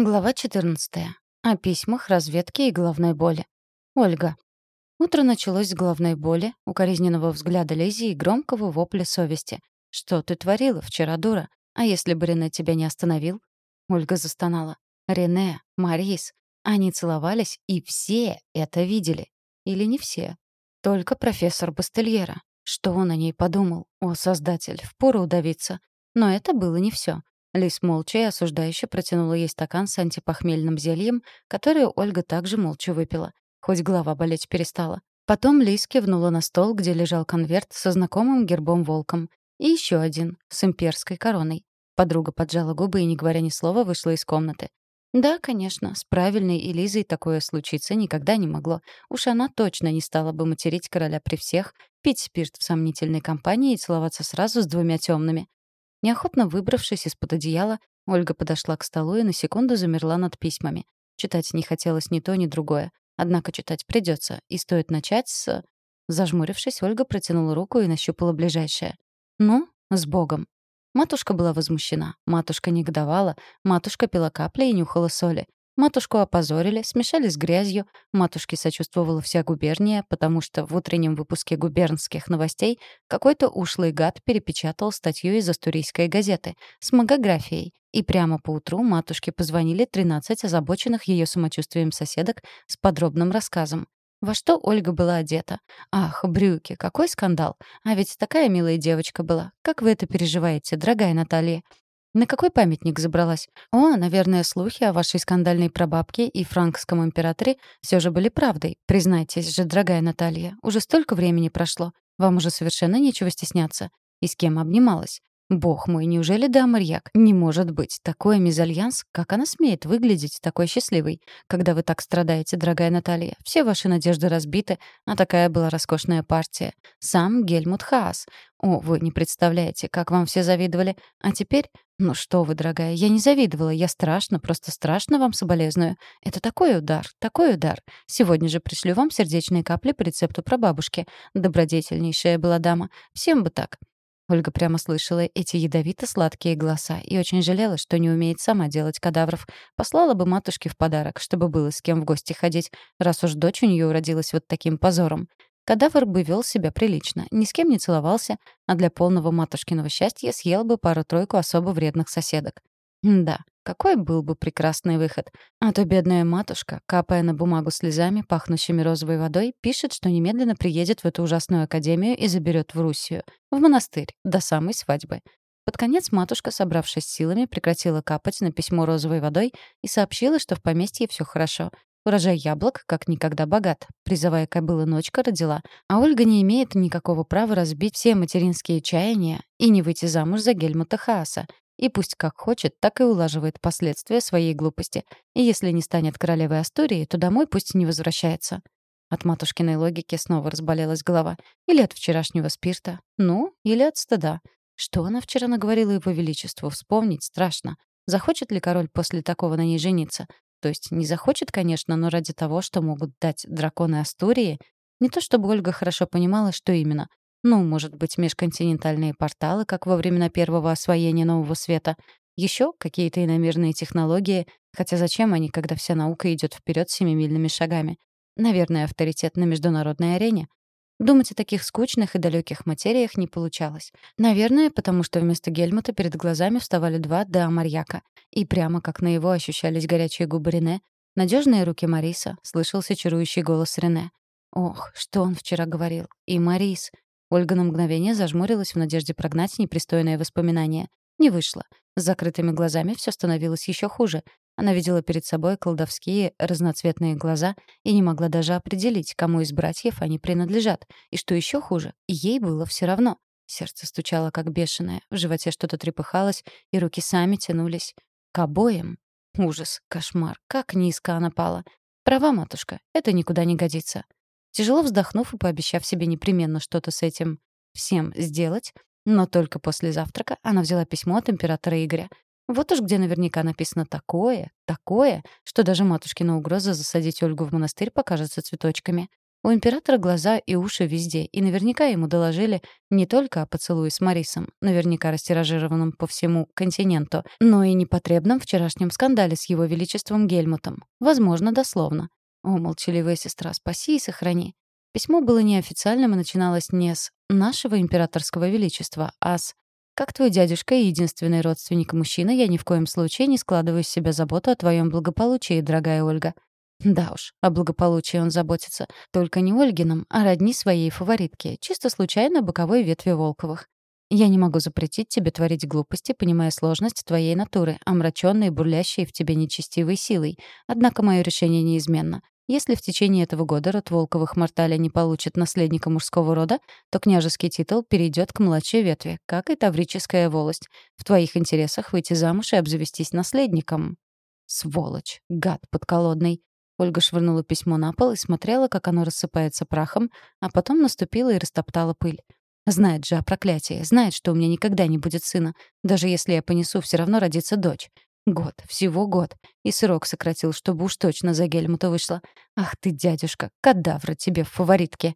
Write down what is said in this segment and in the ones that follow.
Глава 14. О письмах, разведке и головной боли. Ольга. Утро началось с головной боли, укоризненного взгляда Лизи и громкого вопля совести. «Что ты творила вчера, дура? А если бы Рене тебя не остановил?» Ольга застонала. «Рене, Марис. Они целовались, и все это видели. Или не все. Только профессор Бастельера. Что он о ней подумал? О, Создатель, впору удавиться. Но это было не все. Лис молча и осуждающе протянула ей стакан с антипохмельным зельем, которое Ольга также молча выпила. Хоть голова болеть перестала. Потом Лис кивнула на стол, где лежал конверт со знакомым гербом волком. И еще один, с имперской короной. Подруга поджала губы и, не говоря ни слова, вышла из комнаты. Да, конечно, с правильной Элизой такое случиться никогда не могло. Уж она точно не стала бы материть короля при всех, пить спирт в сомнительной компании и целоваться сразу с двумя темными. Неохотно выбравшись из-под одеяла, Ольга подошла к столу и на секунду замерла над письмами. Читать не хотелось ни то, ни другое. Однако читать придется, и стоит начать с... Зажмурившись, Ольга протянула руку и нащупала ближайшее. «Ну, с Богом». Матушка была возмущена, матушка негодовала, матушка пила капли и нюхала соли. Матушку опозорили, смешали с грязью. Матушке сочувствовала вся губерния, потому что в утреннем выпуске губернских новостей какой-то ушлый гад перепечатал статью из Астурийской газеты с магографией. И прямо по утру матушке позвонили 13 озабоченных ее самочувствием соседок с подробным рассказом. Во что Ольга была одета? Ах, брюки, какой скандал! А ведь такая милая девочка была. Как вы это переживаете, дорогая Наталья? На какой памятник забралась? О, наверное, слухи о вашей скандальной прабабке и франкском императоре все же были правдой. Признайтесь же, дорогая Наталья, уже столько времени прошло. Вам уже совершенно нечего стесняться. И с кем обнималась? Бог мой, неужели да, Марьяк? Не может быть. Такой мезальянс, как она смеет выглядеть такой счастливой, когда вы так страдаете, дорогая Наталья. Все ваши надежды разбиты, а такая была роскошная партия. Сам Гельмут Хаас. О, вы не представляете, как вам все завидовали. А теперь «Ну что вы, дорогая, я не завидовала, я страшно, просто страшно вам соболезную. Это такой удар, такой удар. Сегодня же пришлю вам сердечные капли по рецепту прабабушки. Добродетельнейшая была дама. Всем бы так». Ольга прямо слышала эти ядовито-сладкие голоса и очень жалела, что не умеет сама делать кадавров. Послала бы матушке в подарок, чтобы было с кем в гости ходить, раз уж дочь у нее уродилась вот таким позором. Кадавр бы вел себя прилично, ни с кем не целовался, а для полного матушкиного счастья съел бы пару-тройку особо вредных соседок. Да, какой был бы прекрасный выход. А то бедная матушка, капая на бумагу слезами, пахнущими розовой водой, пишет, что немедленно приедет в эту ужасную академию и заберет в Руссию, в монастырь, до самой свадьбы. Под конец матушка, собравшись силами, прекратила капать на письмо розовой водой и сообщила, что в поместье все хорошо, Урожай яблок как никогда богат. Призовая кобыла ночка родила, а Ольга не имеет никакого права разбить все материнские чаяния и не выйти замуж за Гельмута Хааса. И пусть как хочет, так и улаживает последствия своей глупости. И если не станет королевой Астурии, то домой пусть не возвращается. От матушкиной логики снова разболелась голова. Или от вчерашнего спирта. Ну, или от стыда. Что она вчера наговорила его величеству, вспомнить страшно. Захочет ли король после такого на ней жениться? То есть не захочет, конечно, но ради того, что могут дать драконы Астурии, не то чтобы Ольга хорошо понимала, что именно. Ну, может быть, межконтинентальные порталы, как во времена первого освоения Нового Света. Еще какие-то иномерные технологии, хотя зачем они, когда вся наука идет вперед семимильными шагами? Наверное, авторитет на международной арене. Думать о таких скучных и далеких материях не получалось. Наверное, потому что вместо Гельмута перед глазами вставали два Деа Марьяка. И прямо как на его ощущались горячие губы Рене, надежные руки Мариса, слышался чарующий голос Рене. Ох, что он вчера говорил. И Марис. Ольга на мгновение зажмурилась в надежде прогнать непристойное воспоминание. Не вышло. С закрытыми глазами все становилось еще хуже. Она видела перед собой колдовские разноцветные глаза и не могла даже определить, кому из братьев они принадлежат. И что еще хуже, ей было все равно. Сердце стучало как бешеное, в животе что-то трепыхалось, и руки сами тянулись к обоим. Ужас, кошмар, как низко она пала. Права, матушка, это никуда не годится. Тяжело вздохнув и пообещав себе непременно что-то с этим всем сделать, но только после завтрака она взяла письмо от императора Игоря. Вот уж где наверняка написано такое, такое, что даже матушкина угроза засадить Ольгу в монастырь покажется цветочками. У императора глаза и уши везде, и наверняка ему доложили не только о поцелуе с Марисом, наверняка растиражированном по всему континенту, но и непотребном вчерашнем скандале с его величеством Гельмутом. Возможно, дословно. О, молчаливая сестра, спаси и сохрани. Письмо было неофициальным и начиналось не с «нашего императорского величества», а с «как твой дядюшка и единственный родственник мужчина, я ни в коем случае не складываю с себя заботу о твоем благополучии, дорогая Ольга». Да уж, о благополучии он заботится. Только не Ольгином, а родни своей фаворитке, чисто случайно боковой ветви Волковых. Я не могу запретить тебе творить глупости, понимая сложность твоей натуры, омрачённой, бурлящей в тебе нечестивой силой. Однако мое решение неизменно. Если в течение этого года род Волковых Морталя не получит наследника мужского рода, то княжеский титул перейдет к младшей ветви, как и таврическая волость. В твоих интересах выйти замуж и обзавестись наследником. Сволочь, гад подколодный. Ольга швырнула письмо на пол и смотрела, как оно рассыпается прахом, а потом наступила и растоптала пыль. Знает же о проклятии, знает, что у меня никогда не будет сына. Даже если я понесу, все равно родится дочь. Год, всего год. И срок сократил, чтобы уж точно за Гельмута вышло. Ах ты, дядюшка, кадавра тебе в фаворитке.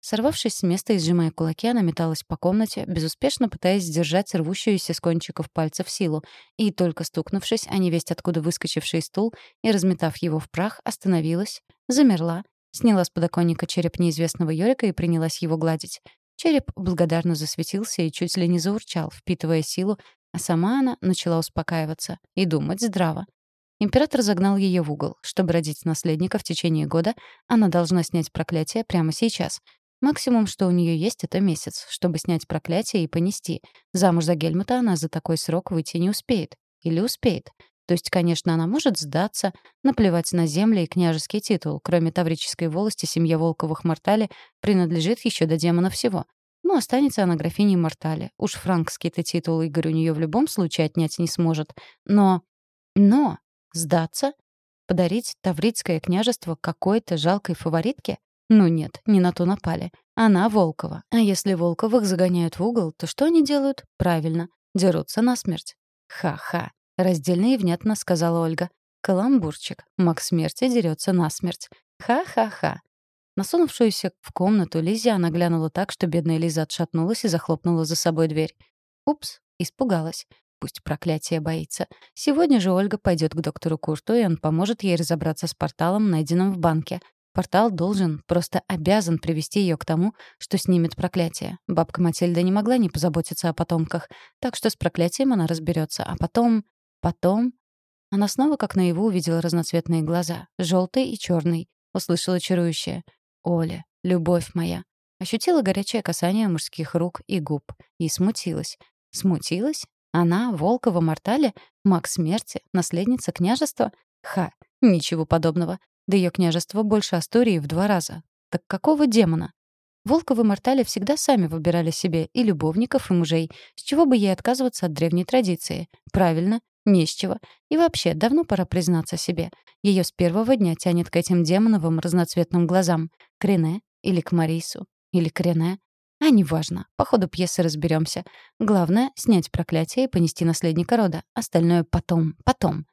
Сорвавшись с места и сжимая кулаки, она металась по комнате, безуспешно пытаясь сдержать рвущуюся с кончиков пальцев силу, и, только стукнувшись о невесть откуда выскочивший стул и разметав его в прах, остановилась, замерла, сняла с подоконника череп неизвестного Йорика и принялась его гладить. Череп благодарно засветился и чуть ли не заурчал, впитывая силу, а сама она начала успокаиваться и думать здраво. Император загнал ее в угол. Чтобы родить наследника в течение года, она должна снять проклятие прямо сейчас, Максимум, что у нее есть, это месяц, чтобы снять проклятие и понести. Замуж за Гельмута она за такой срок выйти не успеет. Или успеет. То есть, конечно, она может сдаться, наплевать на земли и княжеский титул. Кроме таврической волости, семья Волковых Мортали принадлежит еще до демона всего. Но останется она графиней Мортали. Уж франкский-то титул Игорь у нее в любом случае отнять не сможет. Но... Но... Сдаться? Подарить Таврическое княжество какой-то жалкой фаворитке? Ну нет, не на то напали. Она Волкова. А если Волковых загоняют в угол, то что они делают? Правильно, дерутся насмерть. Ха-ха. Раздельно и внятно сказала Ольга. Каламбурчик. Маг смерти дерется насмерть. Ха-ха-ха. Насунувшуюся в комнату Лизе она глянула так, что бедная Лиза отшатнулась и захлопнула за собой дверь. Упс, испугалась. Пусть проклятие боится. Сегодня же Ольга пойдет к доктору Курту, и он поможет ей разобраться с порталом, найденным в банке. Портал должен, просто обязан привести ее к тому, что снимет проклятие. Бабка Матильда не могла не позаботиться о потомках, так что с проклятием она разберется. А потом... Потом... Она снова как наяву увидела разноцветные глаза, желтый и черный. Услышала чарующее. «Оля, любовь моя». Ощутила горячее касание мужских рук и губ. И смутилась. Смутилась? Она, Волкова Мортале, маг смерти, наследница княжества? Ха, ничего подобного. Да ее княжество больше Астории в два раза. Так какого демона? Волковы Мортали всегда сами выбирали себе и любовников, и мужей. С чего бы ей отказываться от древней традиции? Правильно, не с чего. И вообще, давно пора признаться себе. Ее с первого дня тянет к этим демоновым разноцветным глазам. К Рене или к Марису. Или к Рене. А неважно. По ходу пьесы разберемся. Главное — снять проклятие и понести наследника рода. Остальное потом, потом.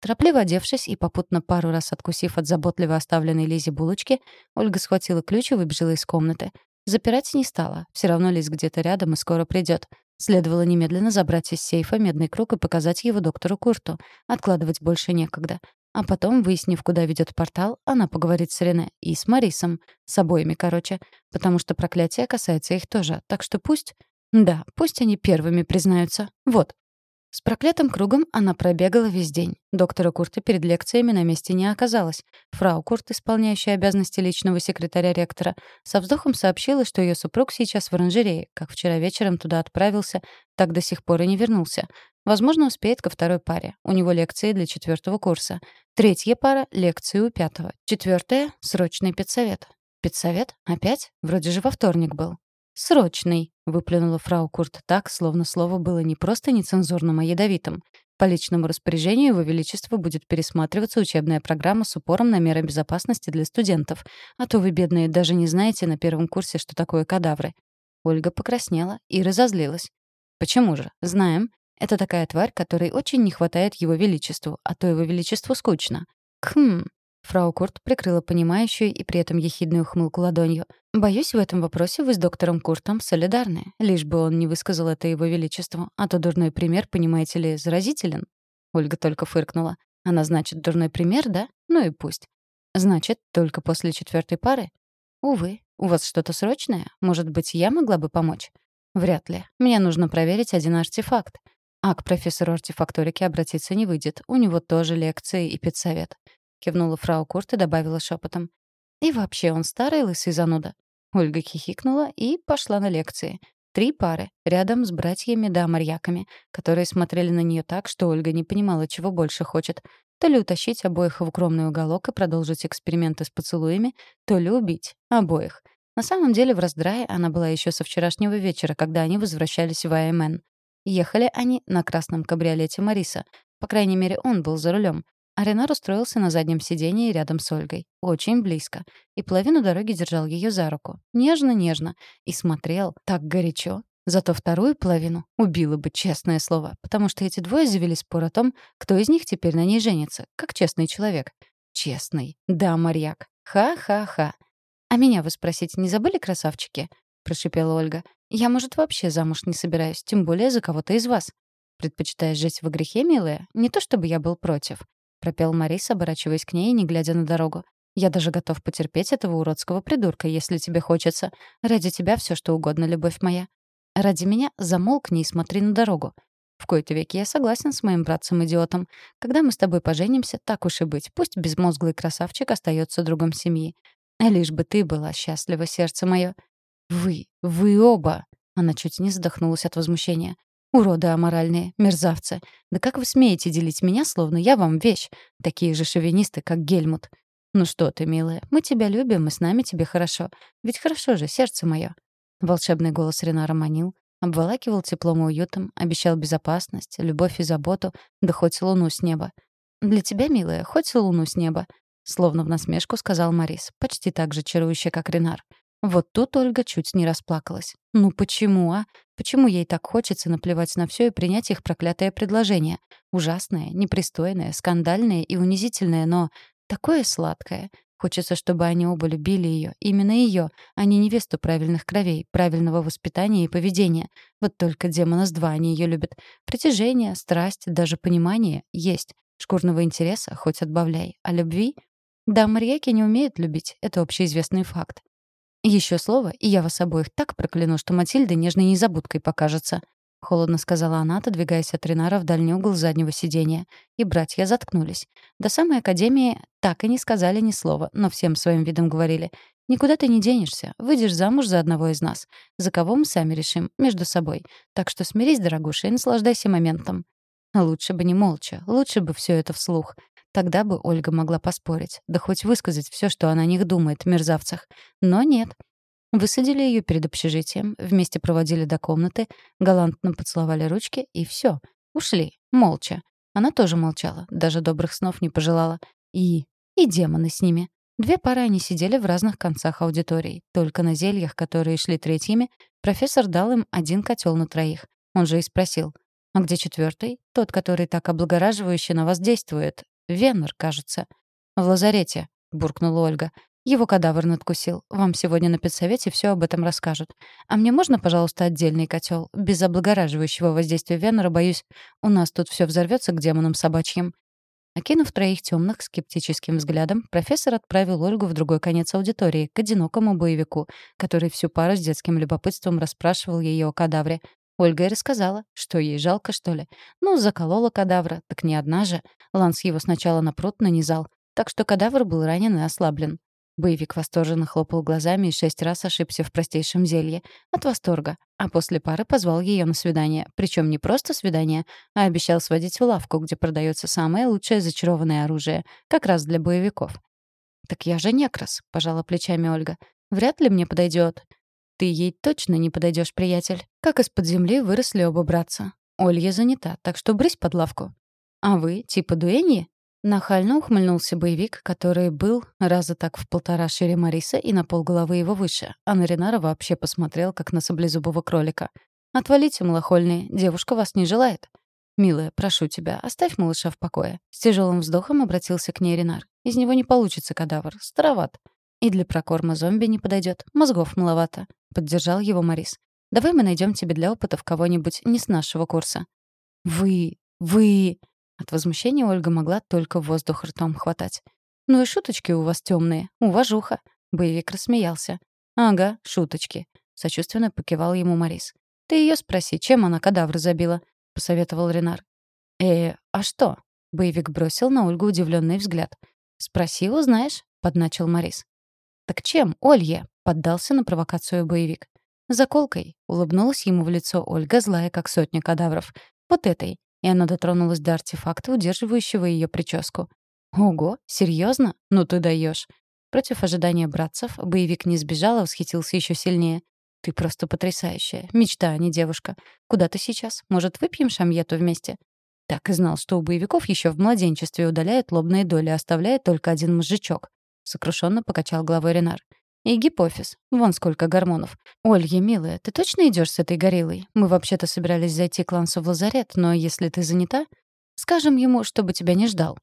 Торопливо одевшись и попутно пару раз откусив от заботливо оставленной Лизе булочки, Ольга схватила ключ и выбежала из комнаты. Запирать не стала. Все равно Лиз где-то рядом и скоро придет. Следовало немедленно забрать из сейфа медный круг и показать его доктору Курту. Откладывать больше некогда. А потом, выяснив, куда ведет портал, она поговорит с Рене и с Марисом. С обоими, короче. Потому что проклятие касается их тоже. Так что пусть... Да, пусть они первыми признаются. Вот. С проклятым кругом она пробегала весь день. Доктора Курта перед лекциями на месте не оказалось. Фрау Курт, исполняющая обязанности личного секретаря ректора, со вздохом сообщила, что ее супруг сейчас в оранжерее, как вчера вечером туда отправился, так до сих пор и не вернулся. Возможно, успеет ко второй паре. У него лекции для четвертого курса. Третья пара — лекции у пятого. Четвертая — срочный педсовет. Педсовет? Опять? Вроде же во вторник был. «Срочный», — выплюнула фрау Курт так, словно слово было не просто нецензурным, а ядовитым. По личному распоряжению Его Величества будет пересматриваться учебная программа с упором на меры безопасности для студентов. А то вы, бедные, даже не знаете на первом курсе, что такое кадавры. Ольга покраснела и разозлилась. «Почему же? Знаем. Это такая тварь, которой очень не хватает Его Величеству, а то Его Величеству скучно». «Хм...» Фрау Курт прикрыла понимающую и при этом ехидную ухмылку ладонью. «Боюсь, в этом вопросе вы с доктором Куртом солидарны, лишь бы он не высказал это его величеству, а то дурной пример, понимаете ли, заразителен». Ольга только фыркнула. «Она, значит, дурной пример, да? Ну и пусть. Значит, только после четвертой пары? Увы, у вас что-то срочное? Может быть, я могла бы помочь? Вряд ли. Мне нужно проверить один артефакт. А к профессору артефакторики обратиться не выйдет. У него тоже лекции и педсовет кивнула фрау Курт и добавила шепотом. И вообще он старый лысый зануда. Ольга хихикнула и пошла на лекции. Три пары, рядом с братьями-да-марьяками, которые смотрели на нее так, что Ольга не понимала, чего больше хочет. То ли утащить обоих в укромный уголок и продолжить эксперименты с поцелуями, то ли убить обоих. На самом деле в раздрае она была еще со вчерашнего вечера, когда они возвращались в АМН. Ехали они на красном кабриолете Мариса. По крайней мере, он был за рулем. Аренар устроился на заднем сиденье рядом с Ольгой. Очень близко. И половину дороги держал ее за руку. Нежно-нежно. И смотрел так горячо. Зато вторую половину убило бы, честное слово. Потому что эти двое завели спор о том, кто из них теперь на ней женится. Как честный человек. Честный. Да, Марьяк. Ха-ха-ха. «А меня вы спросить не забыли, красавчики?» — прошипела Ольга. «Я, может, вообще замуж не собираюсь, тем более за кого-то из вас. Предпочитаешь жить во грехе, милая? Не то чтобы я был против пропел Марис, оборачиваясь к ней и не глядя на дорогу. «Я даже готов потерпеть этого уродского придурка, если тебе хочется. Ради тебя все что угодно, любовь моя. Ради меня замолкни и смотри на дорогу. В кои-то веки я согласен с моим братцем-идиотом. Когда мы с тобой поженимся, так уж и быть, пусть безмозглый красавчик остается другом семьи. А лишь бы ты была счастлива, сердце мое. Вы, вы оба!» Она чуть не задохнулась от возмущения. Уроды аморальные, мерзавцы. Да как вы смеете делить меня, словно я вам вещь? Такие же шовинисты, как Гельмут. Ну что ты, милая, мы тебя любим, и с нами тебе хорошо. Ведь хорошо же, сердце мое. Волшебный голос Ренара манил, обволакивал теплом и уютом, обещал безопасность, любовь и заботу, да хоть луну с неба. «Для тебя, милая, хоть луну с неба», — словно в насмешку сказал Марис, почти так же чарующе, как Ренар. Вот тут Ольга чуть не расплакалась. Ну почему, а? Почему ей так хочется наплевать на все и принять их проклятое предложение? Ужасное, непристойное, скандальное и унизительное, но такое сладкое. Хочется, чтобы они оба любили ее, именно ее, а не невесту правильных кровей, правильного воспитания и поведения. Вот только демона с два они ее любят. Притяжение, страсть, даже понимание есть. Шкурного интереса хоть отбавляй. А любви? Да, Марьяки не умеют любить, это общеизвестный факт. Еще слово, и я вас обоих так прокляну, что Матильда нежной незабудкой покажется», — холодно сказала она, отодвигаясь от Ренара в дальний угол заднего сиденья. И братья заткнулись. До самой академии так и не сказали ни слова, но всем своим видом говорили «Никуда ты не денешься, выйдешь замуж за одного из нас. За кого мы сами решим, между собой. Так что смирись, дорогуша, и наслаждайся моментом». Лучше бы не молча, лучше бы все это вслух. Тогда бы Ольга могла поспорить, да хоть высказать все, что она о них думает, мерзавцах. Но нет. Высадили ее перед общежитием, вместе проводили до комнаты, галантно поцеловали ручки и все. Ушли, молча. Она тоже молчала, даже добрых снов не пожелала. И... и демоны с ними. Две пары они сидели в разных концах аудитории. Только на зельях, которые шли третьими, профессор дал им один котел на троих. Он же и спросил, «А где четвертый? Тот, который так облагораживающе на вас действует, Веннер, кажется. В лазарете, буркнула Ольга. Его кадавр надкусил. Вам сегодня на педсовете все об этом расскажут. А мне можно, пожалуйста, отдельный котел? Без облагораживающего воздействия Венера, боюсь, у нас тут все взорвется к демонам собачьим. Окинув троих темных скептическим взглядом, профессор отправил Ольгу в другой конец аудитории, к одинокому боевику, который всю пару с детским любопытством расспрашивал ее о кадавре, Ольга и рассказала, что ей жалко, что ли. Ну, заколола кадавра, так не одна же. Ланс его сначала на пруд нанизал, так что кадавр был ранен и ослаблен. Боевик восторженно хлопал глазами и шесть раз ошибся в простейшем зелье. От восторга. А после пары позвал ее на свидание. Причем не просто свидание, а обещал сводить в лавку, где продается самое лучшее зачарованное оружие. Как раз для боевиков. «Так я же некрас», — пожала плечами Ольга. «Вряд ли мне подойдет. Ты ей точно не подойдешь, приятель. Как из-под земли выросли оба братца. Олья занята, так что брысь под лавку. А вы, типа дуэньи? Нахально ухмыльнулся боевик, который был раза так в полтора шире Мариса и на полголовы его выше, а на Ренара вообще посмотрел, как на саблезубого кролика. «Отвалите, малохольные, девушка вас не желает». «Милая, прошу тебя, оставь малыша в покое». С тяжелым вздохом обратился к ней Ренар. Из него не получится кадавр. Староват. И для прокорма зомби не подойдет. Мозгов маловато. Поддержал его Морис. Давай мы найдем тебе для опытов кого-нибудь не с нашего курса. Вы... вы... От возмущения Ольга могла только воздух ртом хватать. «Ну и шуточки у вас темные, уважуха». Боевик рассмеялся. «Ага, шуточки», — сочувственно покивал ему Морис. «Ты ее спроси, чем она кадавр забила?» — посоветовал Ренар. «Э, а что?» — боевик бросил на Ольгу удивленный взгляд. «Спроси, узнаешь», — подначил Морис. «Так чем, Олье?» — поддался на провокацию боевик. «Заколкой», — улыбнулась ему в лицо Ольга, злая, как сотня кадавров. «Вот этой». И она дотронулась до артефакта, удерживающего ее прическу. «Ого, серьезно? Ну ты даешь. Против ожидания братцев боевик не сбежал, а восхитился еще сильнее. «Ты просто потрясающая. Мечта, а не девушка. Куда ты сейчас? Может, выпьем шамьету вместе?» Так и знал, что у боевиков еще в младенчестве удаляют лобные доли, оставляя только один мозжечок. Сокрушенно покачал головой Ренар. «И гипофиз. Вон сколько гормонов. Олья, милая, ты точно идешь с этой гориллой? Мы вообще-то собирались зайти к Лансу в лазарет, но если ты занята, скажем ему, чтобы тебя не ждал.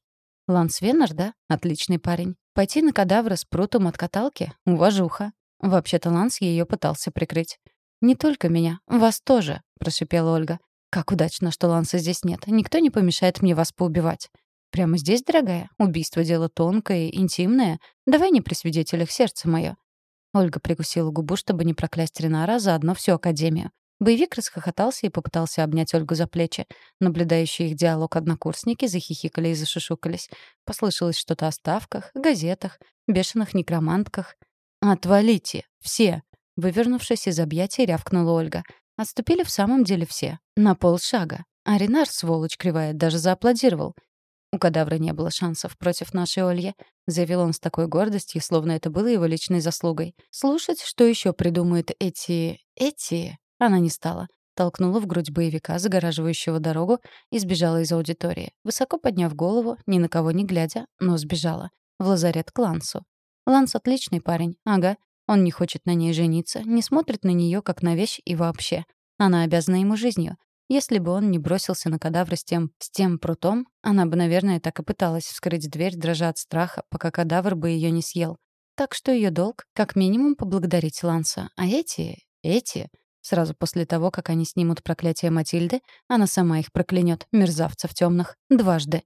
Ланс Веннер, да? Отличный парень. Пойти на кадавра с прутом от каталки — уважуха. Вообще-то Ланс ее пытался прикрыть. «Не только меня, вас тоже», — прошипела Ольга. «Как удачно, что Ланса здесь нет. Никто не помешает мне вас поубивать». «Прямо здесь, дорогая? Убийство — дело тонкое, интимное. Давай не при свидетелях сердце мое». Ольга прикусила губу, чтобы не проклясть Ренара, заодно всю Академию. Боевик расхохотался и попытался обнять Ольгу за плечи. Наблюдающие их диалог однокурсники захихикали и зашушукались. Послышалось что-то о ставках, газетах, бешеных некромантках. «Отвалите! Все!» Вывернувшись из объятий, рявкнула Ольга. Отступили в самом деле все. На полшага. А Ренар, сволочь кривая, даже зааплодировал. «У кадавра не было шансов против нашей Ольги», — заявил он с такой гордостью, словно это было его личной заслугой. «Слушать, что еще придумают эти... эти...» Она не стала. Толкнула в грудь боевика, загораживающего дорогу, и сбежала из аудитории. Высоко подняв голову, ни на кого не глядя, но сбежала. В лазарет к Лансу. Ланс отличный парень, ага. Он не хочет на ней жениться, не смотрит на нее как на вещь и вообще. Она обязана ему жизнью. Если бы он не бросился на кадавра с тем, с тем прутом, она бы, наверное, так и пыталась вскрыть дверь, дрожа от страха, пока кадавр бы ее не съел. Так что ее долг — как минимум поблагодарить Ланса. А эти... эти... Сразу после того, как они снимут проклятие Матильды, она сама их проклянет, мерзавцев темных, дважды.